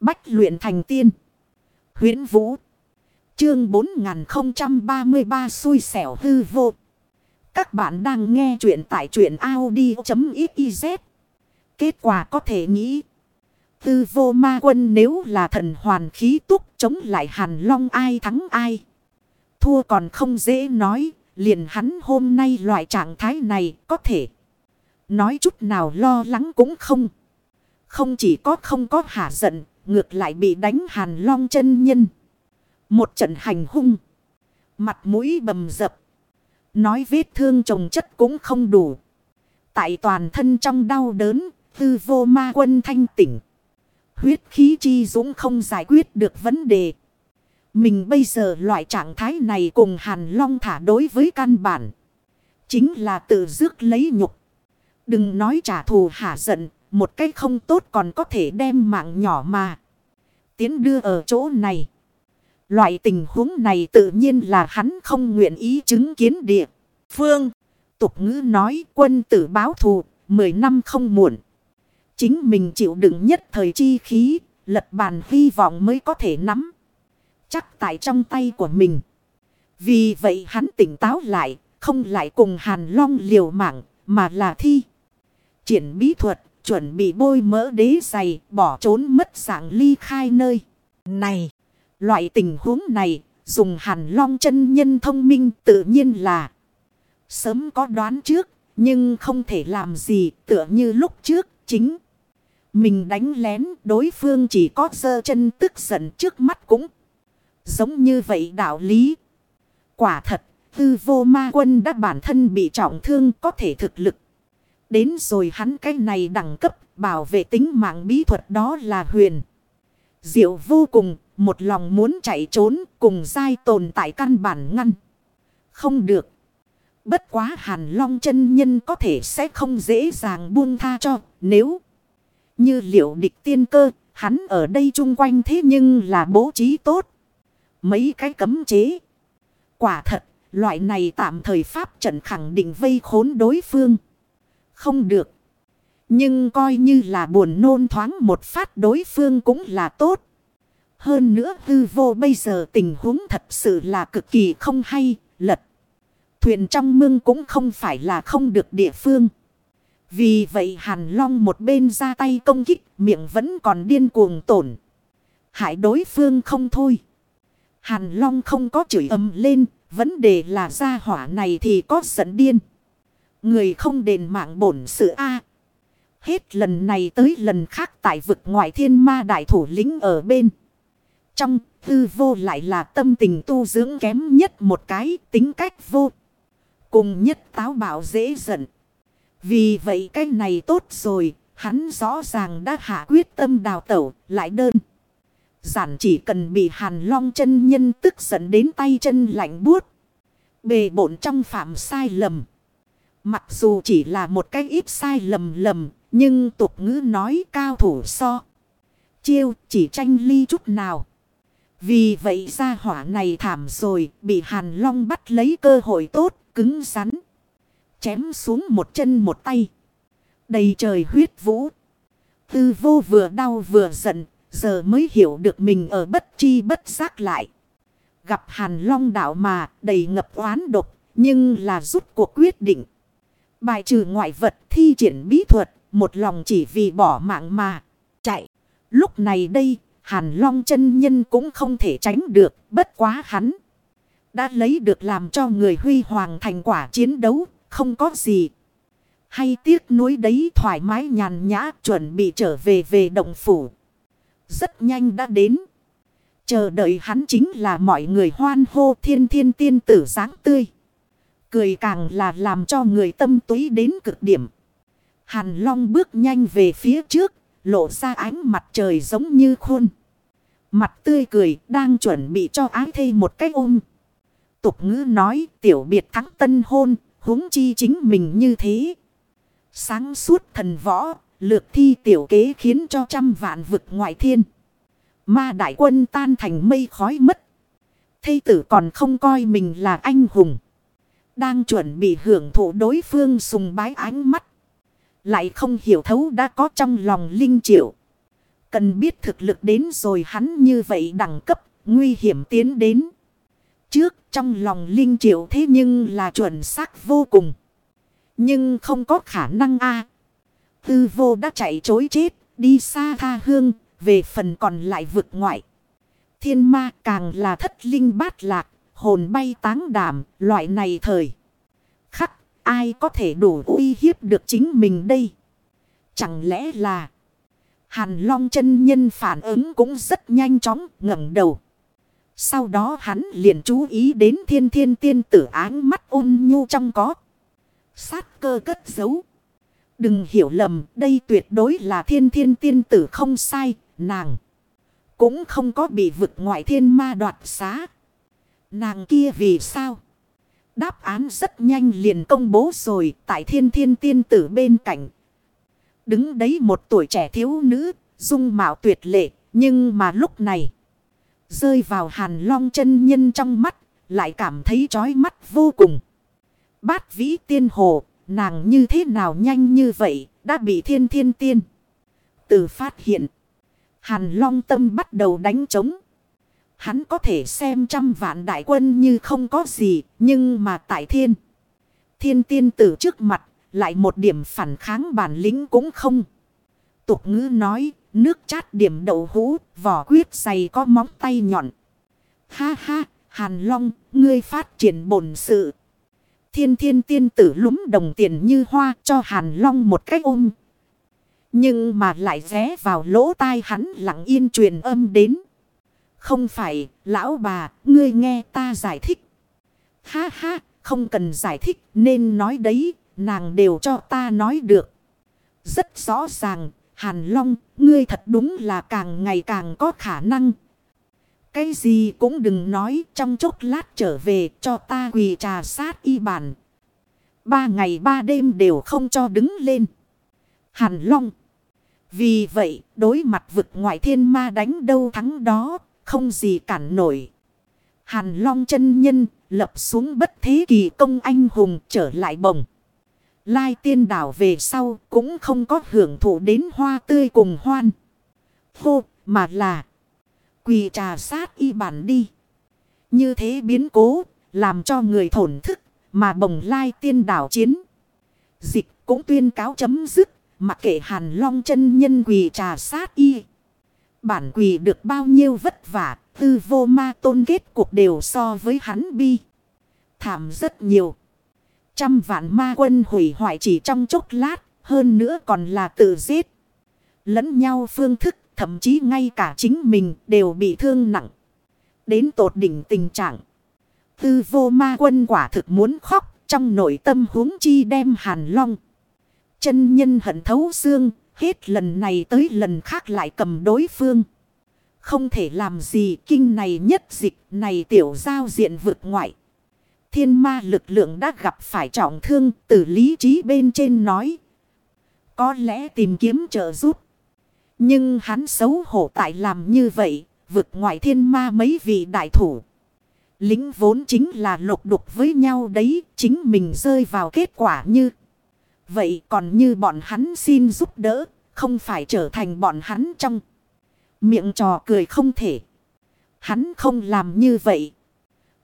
Bách luyện thành tiên. huyễn Vũ. Chương 4033 xui xẻo hư vô. Các bạn đang nghe truyện tại truyện Audi.xyz. Kết quả có thể nghĩ. Tư vô ma quân nếu là thần hoàn khí túc chống lại hàn long ai thắng ai. Thua còn không dễ nói. Liền hắn hôm nay loại trạng thái này có thể. Nói chút nào lo lắng cũng không. Không chỉ có không có hạ giận. Ngược lại bị đánh hàn long chân nhân. Một trận hành hung. Mặt mũi bầm dập. Nói vết thương trồng chất cũng không đủ. Tại toàn thân trong đau đớn. Tư vô ma quân thanh tỉnh. Huyết khí chi dũng không giải quyết được vấn đề. Mình bây giờ loại trạng thái này cùng hàn long thả đối với căn bản. Chính là tự dước lấy nhục. Đừng nói trả thù hả giận. Một cái không tốt còn có thể đem mạng nhỏ mà. Tiến đưa ở chỗ này. Loại tình huống này tự nhiên là hắn không nguyện ý chứng kiến địa. Phương. Tục ngữ nói, quân tử báo thù. Mười năm không muộn. Chính mình chịu đựng nhất thời chi khí. Lật bàn hy vọng mới có thể nắm. Chắc tại trong tay của mình. Vì vậy hắn tỉnh táo lại. Không lại cùng hàn long liều mạng. Mà là thi. Triển bí thuật. Chuẩn bị bôi mỡ đế giày Bỏ trốn mất dạng ly khai nơi. Này. Loại tình huống này. Dùng hàn long chân nhân thông minh tự nhiên là. Sớm có đoán trước. Nhưng không thể làm gì tựa như lúc trước chính. Mình đánh lén đối phương chỉ có sơ chân tức giận trước mắt cũng. Giống như vậy đạo lý. Quả thật, tư vô ma quân đã bản thân bị trọng thương có thể thực lực. Đến rồi hắn cái này đẳng cấp bảo vệ tính mạng bí thuật đó là huyền. Diệu vô cùng, một lòng muốn chạy trốn cùng dai tồn tại căn bản ngăn. Không được. Bất quá hàn long chân nhân có thể sẽ không dễ dàng buông tha cho nếu như liệu địch tiên cơ hắn ở đây chung quanh thế nhưng là bố trí tốt. Mấy cái cấm chế. Quả thật, loại này tạm thời pháp trận khẳng định vây khốn đối phương. Không được. Nhưng coi như là buồn nôn thoáng một phát đối phương cũng là tốt. Hơn nữa hư vô bây giờ tình huống thật sự là cực kỳ không hay, lật. Thuyền trong mương cũng không phải là không được địa phương. Vì vậy Hàn Long một bên ra tay công kích miệng vẫn còn điên cuồng tổn. Hại đối phương không thôi. Hàn Long không có chửi ầm lên. Vấn đề là gia hỏa này thì có giận điên. Người không đền mạng bổn sự A. Hết lần này tới lần khác tại vực ngoại thiên ma đại thủ lĩnh ở bên. Trong tư vô lại là tâm tình tu dưỡng kém nhất một cái tính cách vô. Cùng nhất táo bạo dễ giận. Vì vậy cái này tốt rồi. Hắn rõ ràng đã hạ quyết tâm đào tẩu, lại đơn. Giản chỉ cần bị hàn long chân nhân tức giận đến tay chân lạnh buốt. Bề bộn trong phạm sai lầm. Mặc dù chỉ là một cái ít sai lầm lầm. Nhưng tục ngữ nói cao thủ so. Chiêu chỉ tranh ly chút nào. Vì vậy ra hỏa này thảm rồi. Bị hàn long bắt lấy cơ hội tốt. Cứng rắn. Chém xuống một chân một tay. Đầy trời huyết vũ. Tư vô vừa đau vừa giận. Giờ mới hiểu được mình ở bất chi bất giác lại. Gặp hàn long đạo mà đầy ngập oán độc. Nhưng là rút cuộc quyết định. Bài trừ ngoại vật thi triển bí thuật. Một lòng chỉ vì bỏ mạng mà. Chạy. Lúc này đây. Hàn long chân nhân cũng không thể tránh được. Bất quá hắn. Đã lấy được làm cho người huy hoàng thành quả chiến đấu. Không có gì. Hay tiếc nuối đấy, thoải mái nhàn nhã, chuẩn bị trở về về động phủ. Rất nhanh đã đến. Chờ đợi hắn chính là mọi người hoan hô thiên thiên tiên tử dáng tươi. Cười càng là làm cho người tâm túy đến cực điểm. Hàn Long bước nhanh về phía trước, lộ ra ánh mặt trời giống như khuôn. Mặt tươi cười đang chuẩn bị cho ái thê một cái ôm. Tục ngữ nói tiểu biệt thắng tân hôn, huống chi chính mình như thế. Sáng suốt thần võ, lược thi tiểu kế khiến cho trăm vạn vực ngoại thiên. Ma đại quân tan thành mây khói mất. Thây tử còn không coi mình là anh hùng. Đang chuẩn bị hưởng thụ đối phương sùng bái ánh mắt. Lại không hiểu thấu đã có trong lòng linh triệu. Cần biết thực lực đến rồi hắn như vậy đẳng cấp, nguy hiểm tiến đến. Trước trong lòng Linh Triệu thế nhưng là chuẩn xác vô cùng. Nhưng không có khả năng a Tư vô đã chạy chối chết, đi xa tha hương, về phần còn lại vực ngoại. Thiên ma càng là thất linh bát lạc, hồn bay táng đảm, loại này thời. Khắc, ai có thể đủ uy hiếp được chính mình đây? Chẳng lẽ là... Hàn Long chân nhân phản ứng cũng rất nhanh chóng ngẩng đầu. Sau đó hắn liền chú ý đến thiên thiên tiên tử áng mắt ôn nhu trong có. Sát cơ cất giấu. Đừng hiểu lầm, đây tuyệt đối là thiên thiên tiên tử không sai, nàng. Cũng không có bị vực ngoại thiên ma đoạt xá. Nàng kia vì sao? Đáp án rất nhanh liền công bố rồi tại thiên thiên tiên tử bên cạnh. Đứng đấy một tuổi trẻ thiếu nữ, dung mạo tuyệt lệ, nhưng mà lúc này. Rơi vào hàn long chân nhân trong mắt, lại cảm thấy chói mắt vô cùng. Bát vĩ tiên hồ, nàng như thế nào nhanh như vậy, đã bị thiên thiên tiên. Từ phát hiện, hàn long tâm bắt đầu đánh trống. Hắn có thể xem trăm vạn đại quân như không có gì, nhưng mà tại thiên. Thiên tiên tử trước mặt, lại một điểm phản kháng bản lĩnh cũng không. Tục ngữ nói, nước chát điểm đậu hũ, vỏ quyết dày có móng tay nhọn. Ha ha, Hàn Long, ngươi phát triển bổn sự. Thiên thiên tiên tử lúm đồng tiền như hoa cho Hàn Long một cái ôm. Nhưng mà lại ré vào lỗ tai hắn lặng yên truyền âm đến. Không phải, lão bà, ngươi nghe ta giải thích. Ha ha, không cần giải thích nên nói đấy, nàng đều cho ta nói được. Rất rõ ràng, Hàn Long, ngươi thật đúng là càng ngày càng có khả năng. Cái gì cũng đừng nói trong chốc lát trở về cho ta quỳ trà sát y bản. Ba ngày ba đêm đều không cho đứng lên. Hàn Long. Vì vậy đối mặt vực ngoại thiên ma đánh đâu thắng đó không gì cản nổi. Hàn Long chân nhân lập xuống bất thế kỳ công anh hùng trở lại bồng. Lai tiên đảo về sau cũng không có hưởng thụ đến hoa tươi cùng hoan. Khô mà là, quỳ trà sát y bản đi. Như thế biến cố làm cho người thổn thức mà bồng lai tiên đảo chiến. Dịch cũng tuyên cáo chấm dứt, mặc kệ hàn long chân nhân quỳ trà sát y. Bản quỳ được bao nhiêu vất vả tư vô ma tôn kết cuộc đều so với hắn bi. Thảm rất nhiều. Trăm vạn ma quân hủy hoại chỉ trong chốc lát, hơn nữa còn là tự giết. Lẫn nhau phương thức, thậm chí ngay cả chính mình đều bị thương nặng. Đến tột đỉnh tình trạng. Tư vô ma quân quả thực muốn khóc, trong nội tâm huống chi đem hàn long. Chân nhân hận thấu xương, hết lần này tới lần khác lại cầm đối phương. Không thể làm gì, kinh này nhất dịch, này tiểu giao diện vực ngoại. Thiên ma lực lượng đã gặp phải trọng thương, từ lý trí bên trên nói. Có lẽ tìm kiếm trợ giúp. Nhưng hắn xấu hổ tại làm như vậy. Vực ngoại thiên ma mấy vị đại thủ. Lính vốn chính là lục đục với nhau đấy. Chính mình rơi vào kết quả như. Vậy còn như bọn hắn xin giúp đỡ. Không phải trở thành bọn hắn trong. Miệng trò cười không thể. Hắn không làm như vậy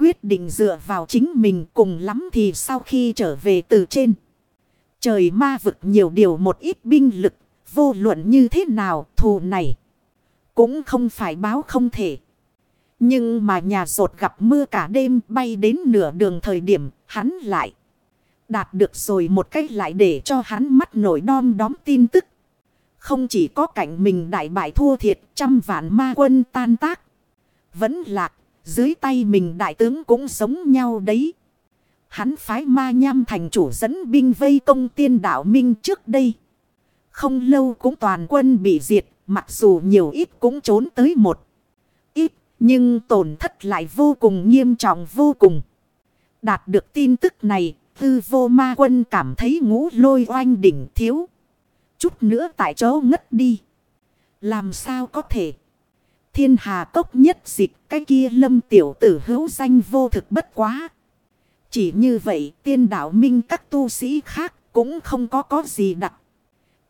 quyết định dựa vào chính mình cùng lắm thì sau khi trở về từ trên. Trời ma vực nhiều điều một ít binh lực, vô luận như thế nào thù này. Cũng không phải báo không thể. Nhưng mà nhà rột gặp mưa cả đêm bay đến nửa đường thời điểm hắn lại. Đạt được rồi một cách lại để cho hắn mắt nổi đom đóm tin tức. Không chỉ có cảnh mình đại bại thua thiệt trăm vạn ma quân tan tác. Vẫn lạc dưới tay mình đại tướng cũng sống nhau đấy. Hắn phái ma nham thành chủ dẫn binh vây công tiên đạo minh trước đây. Không lâu cũng toàn quân bị diệt, mặc dù nhiều ít cũng trốn tới một ít, nhưng tổn thất lại vô cùng nghiêm trọng vô cùng. Đạt được tin tức này, tư vô ma quân cảm thấy ngũ lôi oanh đỉnh thiếu. Chút nữa tại chỗ ngất đi. Làm sao có thể? Thiên hà cốc nhất dịch cái kia lâm tiểu tử hữu danh vô thực bất quá. Chỉ như vậy tiên đạo minh các tu sĩ khác cũng không có có gì đặc.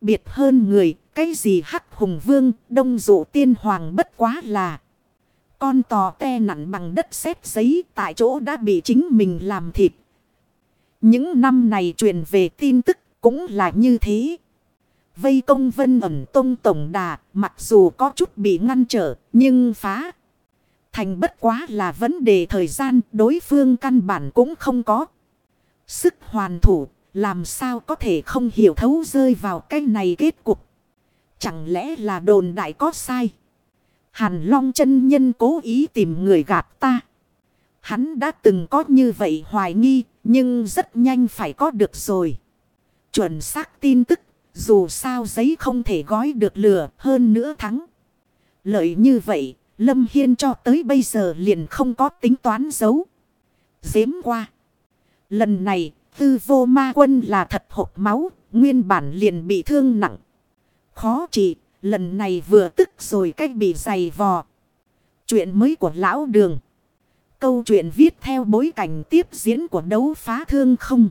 Biệt hơn người, cái gì hắc hùng vương, đông dụ tiên hoàng bất quá là. Con tò te nặng bằng đất xếp giấy tại chỗ đã bị chính mình làm thịt. Những năm này truyền về tin tức cũng là như thế. Vây công vân ẩn tông tổng đà, mặc dù có chút bị ngăn trở, nhưng phá. Thành bất quá là vấn đề thời gian, đối phương căn bản cũng không có. Sức hoàn thủ, làm sao có thể không hiểu thấu rơi vào cái này kết cục. Chẳng lẽ là đồn đại có sai. Hàn Long chân nhân cố ý tìm người gạt ta. Hắn đã từng có như vậy hoài nghi, nhưng rất nhanh phải có được rồi. Chuẩn xác tin tức dù sao giấy không thể gói được lửa hơn nữa thắng. Lợi như vậy Lâm Hiên cho tới bây giờ liền không có tính toán giấu. Dếm qua. Lần này, tư vô ma quân là thật hộp máu, nguyên bản liền bị thương nặng. Khó trị, lần này vừa tức rồi cách bị dày vò. Chuyện mới của lão đường. Câu chuyện viết theo bối cảnh tiếp diễn của đấu phá thương không.